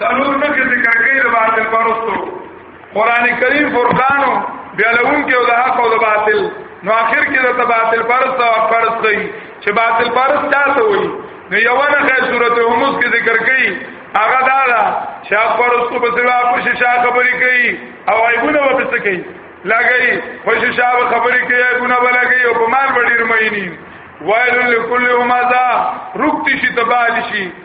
څلور ټکي ذکر کوي د باطل پرستو قران کریم فرقان بیلون کې او د حق او د باطل نو اخر کې د باطل پرست او پرست دی چې باطل پرست تاسو وي نو یو نه خې سورته همز کې ذکر کوي هغه دا ده چې پرستو په سوا په شیشه خبرې کوي او ایبونه وپس کوي لګي په شیشه خبرې کوي ایبونه بلګي او په مال وړي رمینی وایل لكل همزه رکتی شي تبال شي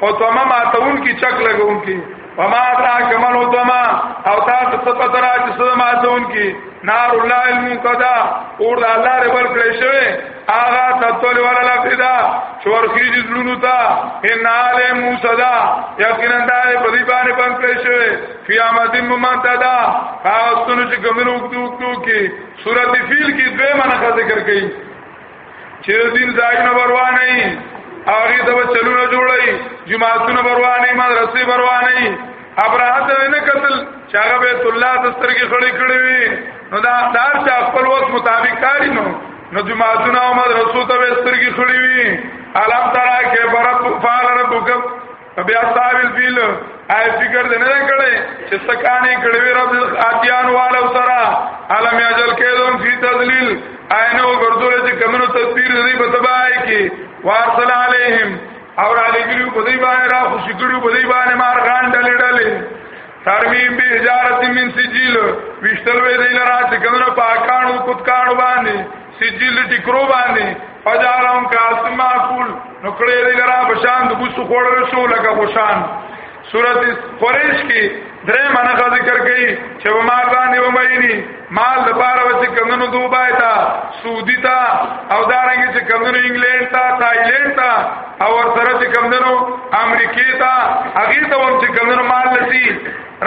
او تمه ماتون کی چک لګون کی وما ادراک من اتما او تا ته څه پته را چې څه ماتون کی نار الله المنقدا اور د الله ر بل کړی شوی آغا تطول ولا لفدا چور خیج زلونو تا ان آل موسدا یقینا دا په دې باندې باندې کړی شوی قیامت ممتدا هغه ستونو چې ګمرو وکړو کی سورۃ فیل کی دوه منخه ذکر کړي چې د دین ځایونه بروانه ای هغه ته چلونه جوړی جماعتونه بروانه ای مدرسې بروانه ای ابراهه ته نه قتل چې هغه بیت الله د سترګې خړې کړې وي نو دا دار چې خپل وخت مطابق کاری نو نو جماعتونه او مدرسو ته سترګې خړې وي الم ترا کې برب فال ربک بیا صاحب الفیل آی فکر دې نه کړي چې سکانې کړي وی رب اتیان والو سره علم یجل کېدون فی تذلیل عینه وګرځول چې کمنو تدبیر دې په تباہی کې وارسل علیہم او را لګلو په دې باندې را خوشی کړو په دې باندې مار غان ډلې ډلې ترمیم به اجارت من سجیل وشتل وې دې لرا چې کمنو پاکانو کوتکانو باندې سجل ټکرو باندې فجارهم کاسم معقول نو کړه دې لرا بشان د بوسو خوړل شو لکه خوشان سورت قریش کې درې منغه ذکر کړي چې و مال باندې و مېني مال د پاره وځي کمنو دوبای تا سعودي تا او دارنګ چې کمنو انګلند تا تایلند تا او سره چې کمنو امریکې تا هغه ته هم چې کمنو مال لسی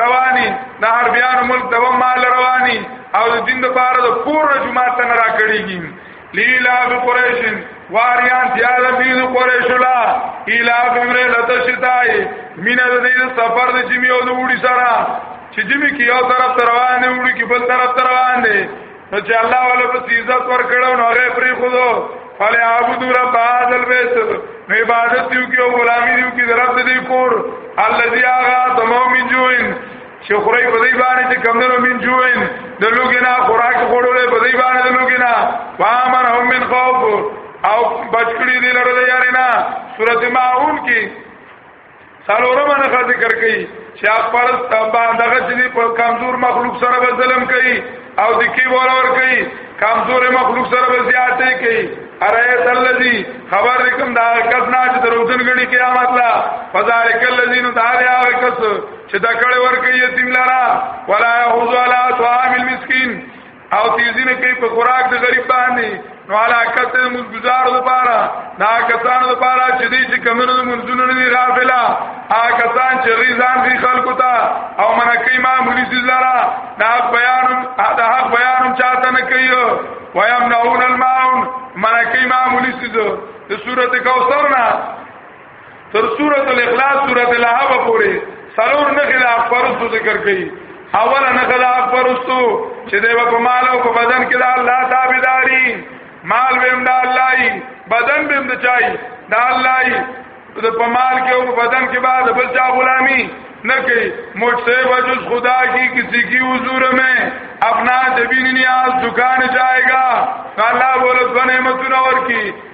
رواني د هر بیان ملک ته مال رواني او د دین د پاره د کور جمعه ته نه راکړيږي لیلا به قریش واریان تیار دی د قریش لا الا بمر لتشتای مین د دې سفر د جمی او د وړي سره چې جمی کې یو طرف تر روان دی وړي کې بل طرف تر روان دی نو چې الله ولا په عزت ور کړو نو هغه پری خو دو فلی عبدو رب آدل بیت نو عبادت دیو کی او غلامی دیو کی درب دی کور اللذی آغا تمو من جوئن چې خورای په دې باندې چې کمنو من جوین د لوګې نه خوراک خورولې په دې باندې د لوګې نه فامن هم من خوف او بچکړي دي لره یاري نه سورت ماعون کې سالورم نه خاطر ذکر کوي چې اپ پر دغه چې په کمزور مخلوق سره به ظلم کوي او د کی بولا ور کوي کمزور مخلوق سره به زیاتې کوي اره تلذي خبر کوم دا کس نه چې دروځن غړي قیامت لا فذالک الذین تعالی هغه کس چې دا کړه ورکه یتیم لرا ولا یحوز علی طعام المسکین او تیزی نه کوي په خوراک د غریب باندې نو علا کته مزګزار د پاره دا کسان د پاره چې دې چې کمنو منځونو نه غافلا آ کسان چې ریزان دي خلکو ته او منکې معمولی ذل لرا دا بیان دا حق بیان چاته نه کوي ويمنعون الماعون منکې معمولی ذل د سورته کوثر نه تر سورۃ الاخلاص سورۃ الحب پورې سرور نه خلا پرستو ذکر کړي اوله نه خلا پرستو چې دیو په مال او په بدن کې د الله تابعداري مال ویم د الله بدن ویم د چای د الله د په مال کې او په بدن کې بعد بل چا غلامی نہ کہ مجھ سے وجز خدا کی کسی کی حضور میں اپنا جبین نیاز دکان جائے گا اللہ بولت بنے متنور کی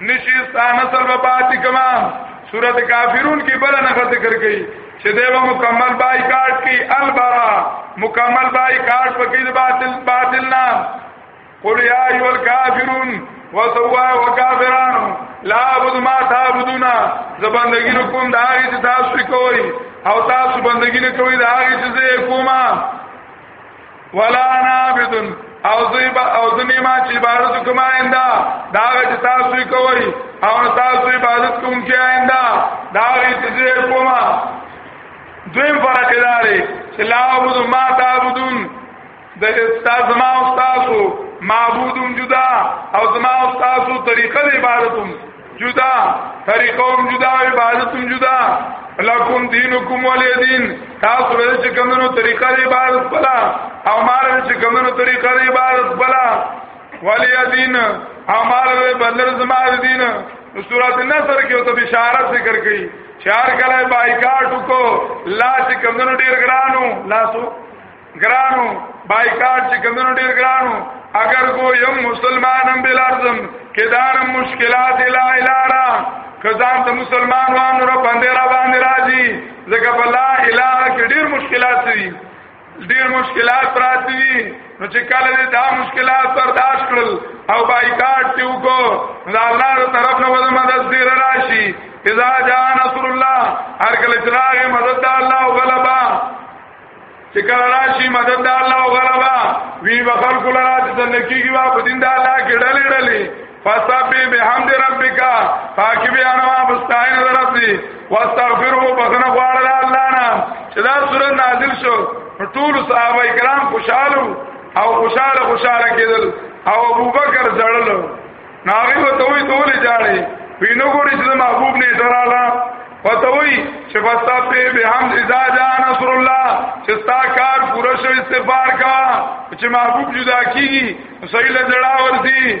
نشستانه سر به پاتې کما سورت کافرون کې بل نه ذکر کړي چې دیو مکمل بایکاټ کی البرا مکمل بایکاټ پکې باطل باطل نه قل یا ایو الکافرون وسوا وکافران لا عبد ما تعبدون زبندگی رکوم دا هغه چې تاسو کوی او تاسو بندگی نه کوی دا هغه چې کومه ولا نابدن او زیب او زنیما چې عبادت کوم آینده دا چې تاسو کوی او تاسو عبادت کوم چې آینده دا چې کومه دویم فرق داري چې لا عبد ما تعبدون د استاد ما استادو معبودم جدا او زما استادو طریقه عبادتوم جدا طریقه هم جدا عبادت هم جدا لکم دینکم ولی دین تاسو له چې کومو طریقه دی عبادت بلا او مار چې کومو طریقه دی عبادت بلا ولی دین او مار له بدل زما دین نو سورۃ النصر کې او ته بشارت ذکر کړي چار کله بایکاټ کو لا چې کومو ډیر ګرانو لاسو ګرانو بایکاټ چې کمنو ډیر ګرانو اگر کو یم مسلمانم بلارزم کدار مشکلات لا الارا کزان ته مسلمان وانو را باندې را باندې راځي ځکه په لا الارا کې ډیر مشکلات دي ډیر مشکلات پراتی دي نو چې کله دې دا مشکلات برداشت کړل او بایکاټ ته وکړو دا الله تر طرف نه وځه مدد دې راشي اذا جاء نصر الله هر کله چې راغی مدد الله او غلبا چې کله راشي مدد د الله او غلبا وی بخل کله راځي د نکیږي وا په دین د الله کې ډلې ډلې فاستبی بحمد ربک فاکب انوا مستعین ربی واستغفره بخنه غواړه الله نه چې دا سورۃ نازل شو ټول صحابه کرام خوشاله او خوشاله خوشاله کېدل او ابوبکر زړل ناغي به ته وي دولې جاړې وینو ګورې چې محبوب نه دراله وتوي چې فستا په به هم اذا جاء نصر الله چې ستا کار پوره شو استغفار کا چې محبوب جدا کیږي صحیح لړا ورتي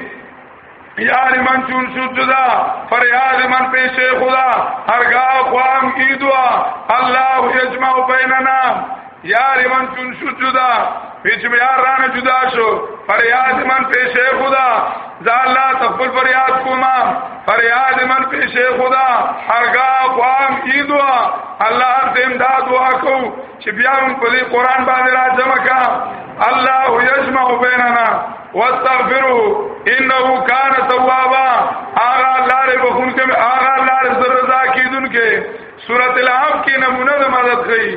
یار من چون شد جدا فریاد من پیش خدا هرگاه خوام کی دعا الله یجمع بیننا یار من چون شو جدا پیچ میں یار ران جدا شو فریاد من پیش خدا زالا تخفل فریاد کما فریاد من پیش خدا ہرگا قوام ای دعا اللہ سے امداد دعا کو چھ بیا من پلی قرآن باندې را جمع کا اللہ یجمع بیننا واستغفرو انہو کان توابا آغا اللہ رے بخون کے آغا اللہ رے ذرزا کی دن کے سورت العاب کی نمونہ مدد گئی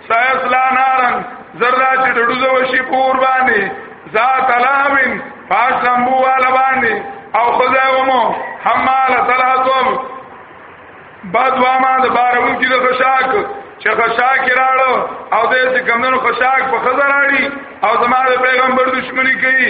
سایسلا نارن زردا چې ډډوزه وشي پور باندې ذات لهبن پاش لمبو والا باندې او خدای ومو حمال تلاتم بعد واما د بارون کې د خشاک چې خشاک راړو او د کمندونو خشاک په خزر راړي او زماره پیغمبر دشمنی کوي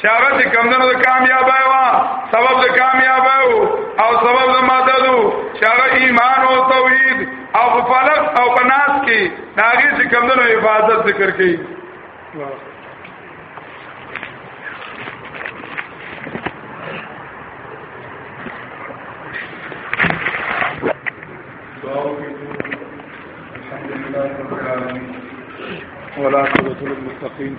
چې هغه چې کمدنو د کامیابی وا سبب د کامیابی او سبب د مدد چې هغه ایمان او توحید او فلک او بناس کې داږي چې کمدنو حفاظت ذکر کړي ولا قوة للمستقيم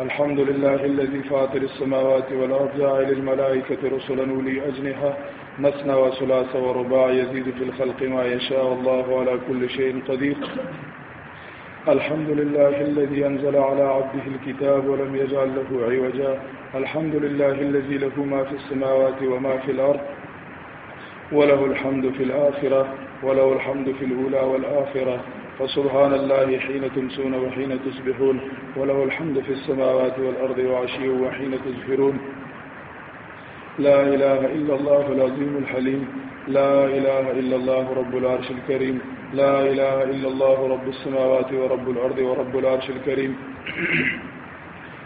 الحمد لله الذي فاطر السماوات والأرض جاعل الملائكة رسلا أولي أجنحة مثنى وثلاث ورباع يزيد في الخلق ما يشاء الله على كل شيء قدير الحمد لله الذي أنزل على عبده الكتاب ولم يجعل له عوجا الحمد لله الذي له ما في السماوات وما في الأرض وله الحمد في الآخرة وله الحمد في الأولى والآخرة فسبحان الله حين تمسون وحين تصبحون وله الحمد في السماوات والأرض وعشي وحين تزفرون لا إله إلا الله العظيم الحليم لا إله إلا الله رب العرش الكريم لا إله إلا الله رب السماوات ورب الأرض ورب العرش الكريم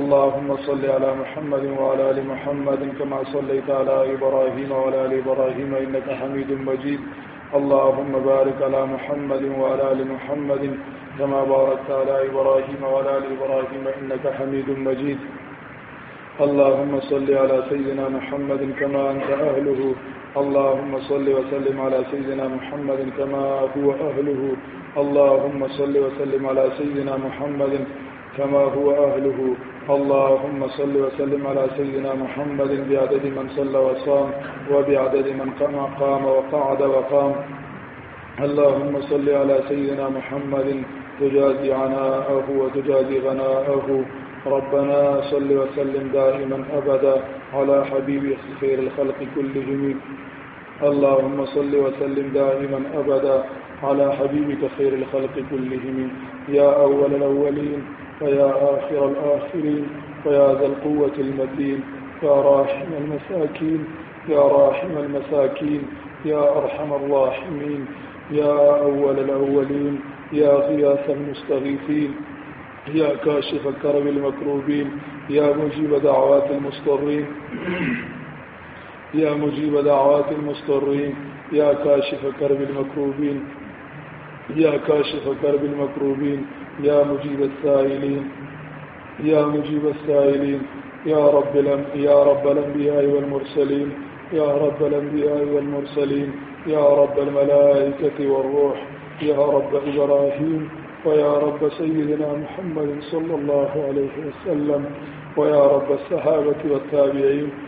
اللهم صل على محمد وعلى آل محمد كما صليت على إبراهيم وعلى آل إبراهيم إنك حميد مجيد اللهم بارك على محمد وعلى آل محمد كما باركت على إبراهيم وعلى آل إبراهيم إنك حميد مجيد اللهم صل على سيدنا محمد كما أنت أهله اللهم صل وسلم على سيدنا محمد كما هو أهله اللهم صل وسلم على سيدنا محمد كما هو أهله اللهم صل وسلم على سيدنا محمد بعدد من صلى وصام وبعدد من قام قام وقعد وقام اللهم صل على سيدنا محمد تجازي عناءه وتجازي غناءه ربنا صل وسلم دائما أبدا على حبيبك خير الخلق كلهم اللهم صل وسلم دائما أبدا على حبيبك خير الخلق كلهم يا أول الأولين ويا آخر الآخرين ويا ذا القوة المتين يا راحم المساكين يا راحم المساكين يا أرحم الراحمين يا أول الأولين يا غياث المستغيثين يا كاشف الكرب المكروبين يا مجيب دعوات المضطرين يا مجيب دعوات المضطرين يا كاشف كرب المكروبين يا كاشف كرب المكروبين يا مجيب السائلين يا مجيب السائلين يا رب يا رب الأنبياء والمرسلين يا رب الأنبياء والمرسلين يا رب الملائكة والروح يا رب إبراهيم ويا رب سيدنا محمد صلى الله عليه وسلم ويا رب الصحابة والتابعين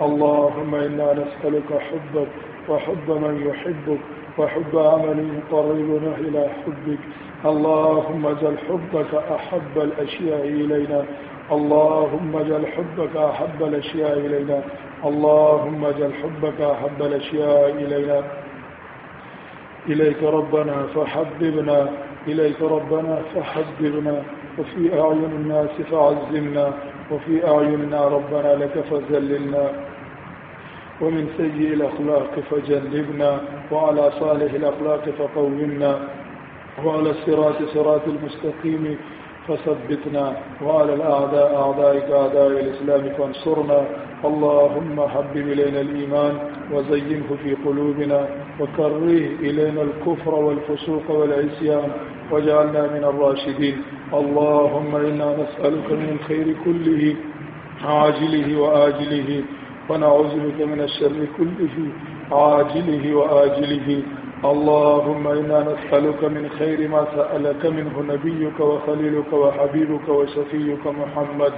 اللهم إنا نسألك حبك وحب من يحبك وحب عمل يقربنا إلى حبك اللهم اجعل حبك أحب الأشياء إلينا اللهم اجعل حبك أحب الأشياء إلينا اللهم اجعل حبك أحب الأشياء إلينا إليك ربنا فحببنا إليك ربنا فحببنا وفي أعين الناس فعزمنا وفي أعيننا ربنا لك فذللنا ومن سيء الأخلاق فجنبنا وعلى صالح الأخلاق فقومنا وعلى الصراط صراط المستقيم فثبتنا وعلى الأعداء أعدائك أعداء الإسلام فانصرنا اللهم حبب إلينا الإيمان وزينه في قلوبنا وكره إلينا الكفر والفسوق والعصيان واجعلنا من الراشدين اللهم إنا نسألك من الخير كله عاجله وآجله ونعوذ بك من الشر كله عاجله وآجله اللهم إنا نسألك من خير ما سألك منه نبيك وخليلك وحبيبك وشفيك محمد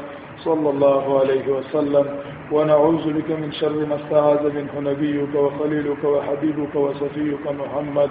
صلى الله عليه وسلم ونعوذ بك من شر ما استعاذ منه نبيك وخليلك وحبيبك وصفيك محمد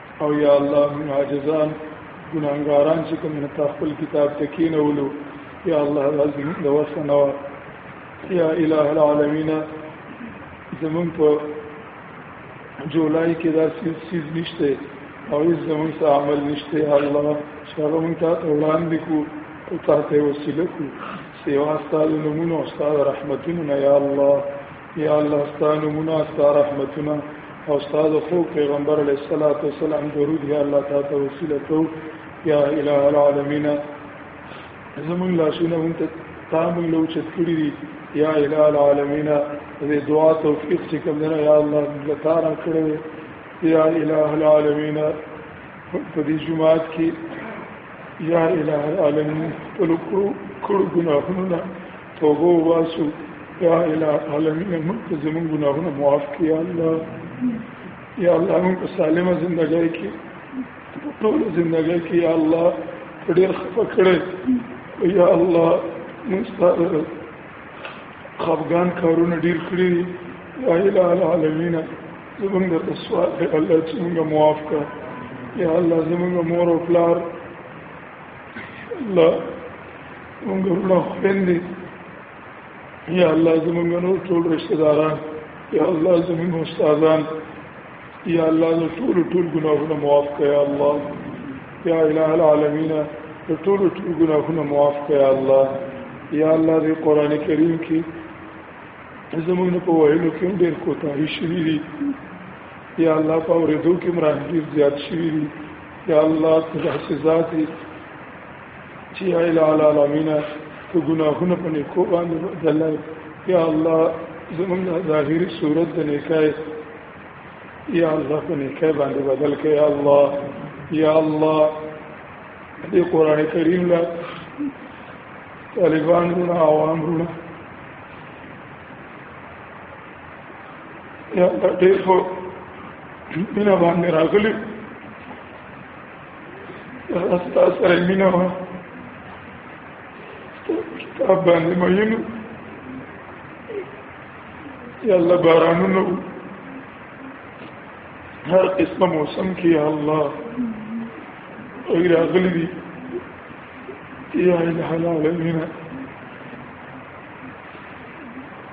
او یا الله من عاجزان ګناګاران چې کوم نه خپل کتاب تکین ولو یا الله العظیم د وسنه یا الہ العالمین زمون په جولای کې دا سیز نشته او هیڅ زمون څه عمل نشته الله شرع مونږ ته وړاندې کو او تاسو وسیله کو سیوا ستاسو نمونه او ستاسو رحمتونه یا الله یا الله ستانو منا ستاره رحمتونه او استاد خو پیغمبر علیه الصلاۃ والسلام درود یا الله تعالی ته وسیله کو یا الہ العالمین زمون لاسونه مونږ ته تامل لو چت کړی دی یا الہ العالمین دې دعا توفیق چې کوم نه یا الله لکارا کړو یا الہ العالمین په دې جمعات کې یا الہ العالمین په لکو کړو ګناهونه توبه واسو یا اله عالمین موږ ته زموږ ګناهونه معاف کړي یا الله یا الله موږ په سالمه ژوندۍ کې په ټول ژوندۍ کې یا الله ډېر خفه کړې یا الله موږ ستاسو خفګان کارونه ډېر کړی دي یا اله العالمین زموږ د سوال دی الله چې موږ معاف کړه یا الله زموږ مور او پلار الله موږ ورو خوندې یا الله زمونږ نور ټول رشتہ داران یا الله زمونږ استادان یا الله د ټول ټول ګناهونه معاف کړه یا الله یا الہ العالمین د ټول ټول ګناهونه معاف کړه یا الله یا الله دې قران کریم کې زمونږ په وایلو کې ډېر کوتاهي شوي دي یا الله په اورېدو کې مرانګیر زیات شوي دي یا الله ته داسې ذات یې چې یا اله العالمین ته ګناهونه په نیکو باندې بدلای یا الله زمونږ ظاهري صورت د نیکای یا الله په نیکای باندې بدل کړه یا الله یا الله دې قران کریم لا طالبان ګنا عوام ګنا یا دا ډېر خو مینه باندې راغلی ستا سره مینه وه کتاب باندې مینو یا الله بارانونو هر قسمه موسم کې یا الله او راغلی دي یا الہ العالمین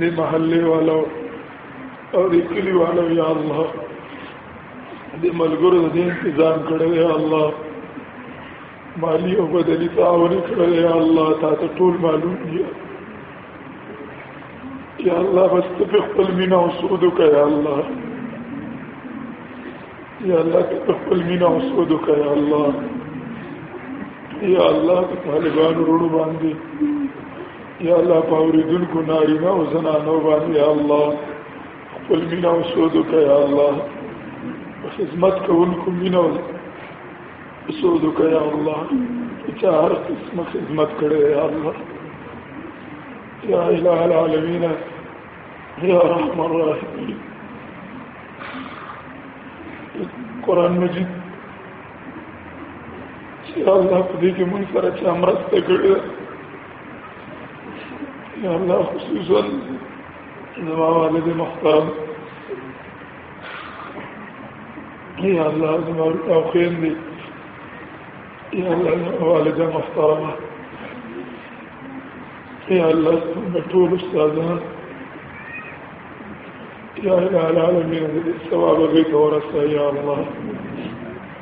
دی محلی والا او دی کلی والا یا اللہ دی ملگر دی انتظام کڑو یا اللہ مالی او بدلی تعاونی کڑو یا اللہ تا تا طول معلوم دیا یا اللہ بس تفق پل مینا حسودو کا یا اللہ یا اللہ تفق پل مینا حسودو کا یا اللہ یا اللہ تفق پل مینا حسودو کا یا اللہ یا الله پاوری دن کو ناری نا و زنا نو بانی یا اللہ خپل مینا و سودو کا یا اللہ خدمت کا ان کو مینا و سودو کا یا اللہ اچھا ہر قسم خدمت کرے یا اللہ یا الہ العالمین یا رحم الرحمین قرآن مجید یا اللہ پدی کے من سر اچھا مرست کرے یا الله خصوصا زما والد محترم یا الله زما او خیر دی یا الله زما والد محترمه یا الله زما ټول استادان یا الله العالمین دې ثواب غي تورسه یا الله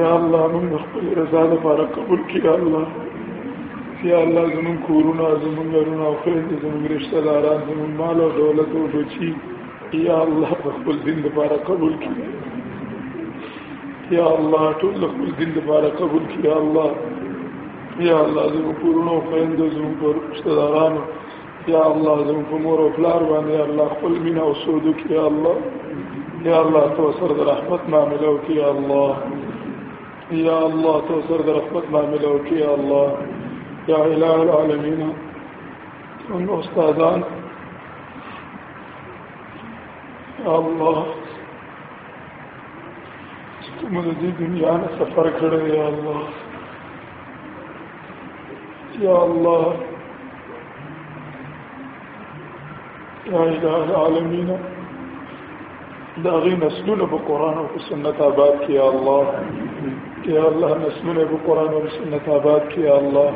یا الله موږ خپل رضا لپاره قبول کړي یا الله یا الله زمون کورونه زمون غرونه او خپل زمون رشتہ داران زمون مال او دولت او بچي یا الله خپل دین لپاره قبول کړي یا الله ټول خپل دین لپاره قبول کړي یا الله یا الله زمون کورونه او خپل زمون رشتہ داران یا الله زموږ په مور او پلار باندې الله خپل مینا او سود وکړي یا الله یا الله تو سر د رحمت معاملې وکړي یا الله یا الله تو سر د رحمت معاملې وکړي یا الله یا الہ العالمین ان استادان الله موږ د دې دنیا نه سفر کړو یا الله یا الله یا اله العالمین دا غي نسلونه په قران او سنت آباد کې یا الله یا الله نسلونه په قران او سنت آباد کې یا الله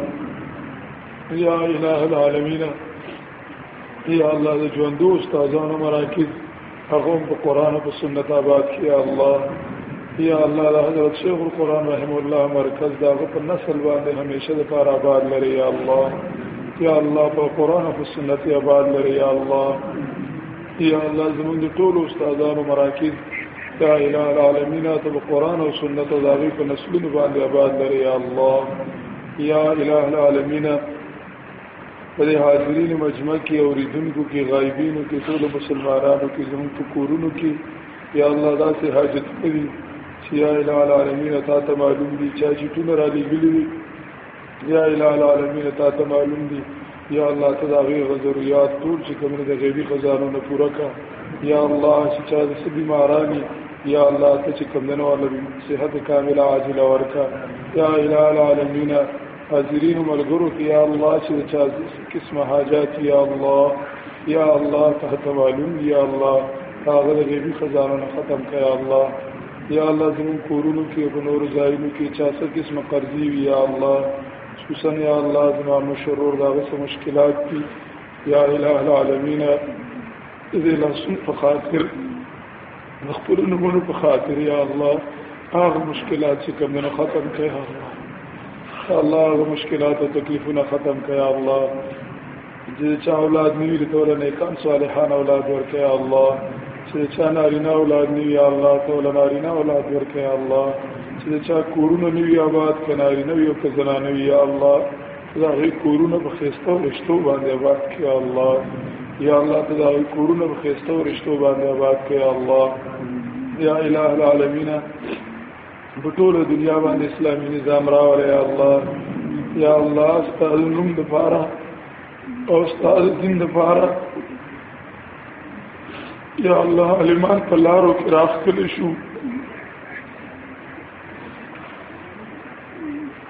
یا اله العالمین یا الله د ژوندو استادانو مراکز هغه په قران او سنت آباد شي الله یا الله د حضرت شیخ القرآن رحم الله مرکز دا په نسل باندې همیشه د پاره آباد لري یا الله یا الله په قرآن او سنت آباد لري یا الله یا الله زموږ د ټول استادانو مراکز یا الہ العالمین ته قرآن او سنت او داغي په نسلونو باندې آباد لري یا الله یا الہ العالمین په دې حاضرین مجمع کې او ریدونکو کې غایبینو کې ټول مسلمانانو کې زموږ په کورونو کې یا الله دا سه حاجت کوي چې یا اله العالمین تا ته معلوم دي چې چې ټول را لګلي وي یا اله العالمین تا ته معلوم دي یا الله ته دا غیر ضرورت ټول چې کوم د غیبی خزانو نه پوره کا یا الله چې چا د سبي ماراني یا الله ته چې کوم دنو الله صحت کامله عاجله ورکا یا اله العالمین حاضرین ملګرو کې یا الله چې چا قسمه حاجات یا الله یا الله تحت معلوم یا الله هغه د غیبی خزانه ختم کړه یا الله یا الله زمون کورونو کې په نور ځایونو کې چا څه قسمه قرضې وي یا الله خصوصا یا الله زما مشرور دا غوسه مشکلات دي یا الہ العالمین دې لاسو په خاطر خپل نمونه په خاطر یا الله هغه مشکلات چې کوم نه ختم کړي هغه الله هغه مشکلات او تکلیفونه ختم کړي الله چې چا اولاد نیوی د توله نیکان صالحان اولاد ورکړي الله چې چا نارینه اولاد نیوی الله توله نارینه اولاد ورکړي الله چې چا کورونه نیوی آباد کنارینه وي او که زنانه وي الله دا غي کورونه په خيسته او رشتو باندې آباد کړي یا الله یا الله ته دا غي کورونه په خيسته او رشتو باندې آباد کړي یا الله یا الٰه العالمین په ټوله دنیا باندې اسلامي نظام راوړي یا الله یا الله ستاسو نوم د پاره او ستاسو دین د پاره یا الله علمان په لارو کې راخ کړی شو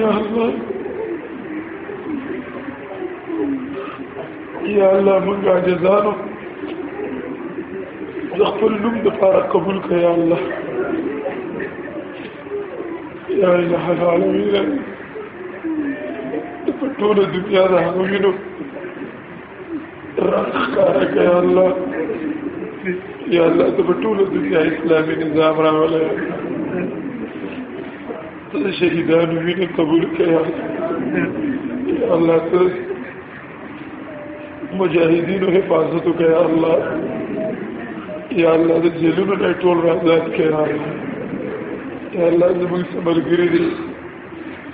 یا الله یا الله موږ عاجزانو د خپل نوم د پاره قبول کړه یا الله یا الہ العالمین په ټول دنیا د هغوینو راخاره کړه الله یا الله ته په ټول دنیا اسلامي نظام راولې ته شهیدانو وینې قبول کړه الله ته مجاهدینو حفاظت وکړه الله یا الله د جیلونو نه ټول راځات کړه یا الله زموږ سمرګری دي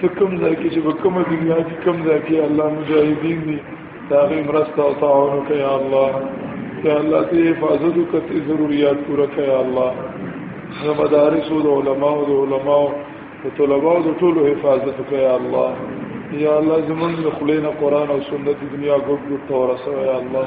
ته کوم ځای کې چې په کومه دنیا کې کوم ځای کې الله مجاهدین دي دا غي مرسته او تعاون وکړي یا الله یا الله ته حفاظت وکړي ضرورت پوره کړي یا الله د مدارس او د علما او د علما او طلبه او د ټولو حفاظت وکړي یا الله یا الله زمونږ خلینو قران او سنت دنیا ګډ ګډ تورسه یا الله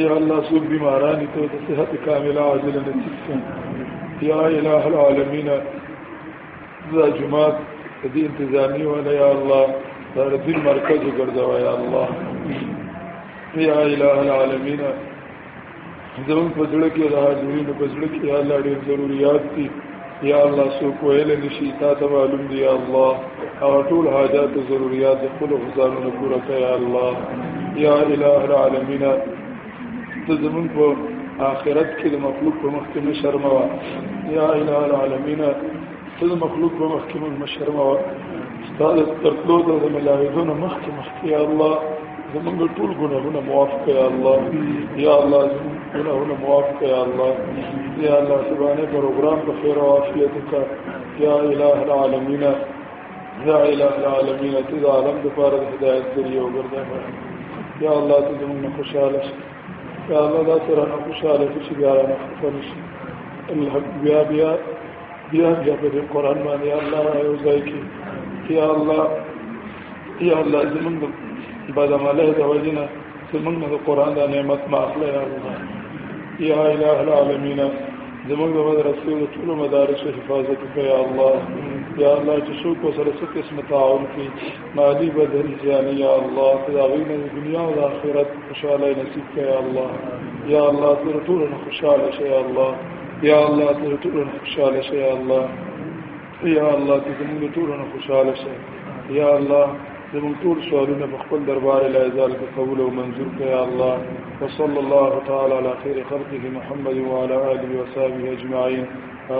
یا الله سوق بیماران ته د صحت کامله عاجله نصیب کړي یا الہ العالمین دا جماعت دې انتظامی ولا یا الله دا دې مرکز ګرځوا یا الله یا الہ العالمین زمون په ځړ کې راځي نو په ځړ کې الله دې ضرورت دي یا الله سوک ویل نشی تا ته معلوم دی یا الله او ټول حاجات او ضرورت د خپل غزانو نه پوره کړه یا الله یا الہ العالمین ته زمون په آخرت کې د مخلوق په مخ کې مشرمه یا الہ العالمین ته د مخلوق په مخ کې مشرمه ستاسو تر ټولو د ملاویدونو مخ کې مخ کې یا الله زمونږ ټول ګناهونه معاف کړه یا الله یا الله ګناهونه معاف کړه یا الله یا الله سبحانه پروګرام په خیر او عافیت کا یا الہ العالمین یا الہ العالمین ته د عالم د پاره د هدایت کړی او ګرځه یا الله ته زمونږ خوشاله شي یا الله دا سره خوشاله شي بیا نه خوشاله شي الحق بیا بیا بیا بیا په قرآن باندې الله یو ځای کې یا الله یا الله زمونږ بد عمله د وجنه زمونږ د قران د نعمت ماخله یا الله یا اله العالمین زمونږ د مدرسې د ټول مدارس حفاظت کوي یا الله یا الله چې څوک سره څه قسم تعاون کوي مالی بدل جان یا الله تداوی نه دنیا او آخرت خوشاله نصیب کوي یا الله یا الله تر ټول خوشاله شي یا الله یا الله تر ټول خوشاله شي یا الله یا الله ته زموږ ټول نه خوشاله شې یا الله زموږ ټول سوالونه په خپل دربار لا یزال کې قبول او منظور کړه یا الله وصلی الله تعالی علی خیر خلقه محمد وعلى اله وصحبه اجمعین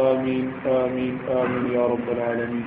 آمین آمین آمین یا رب العالمین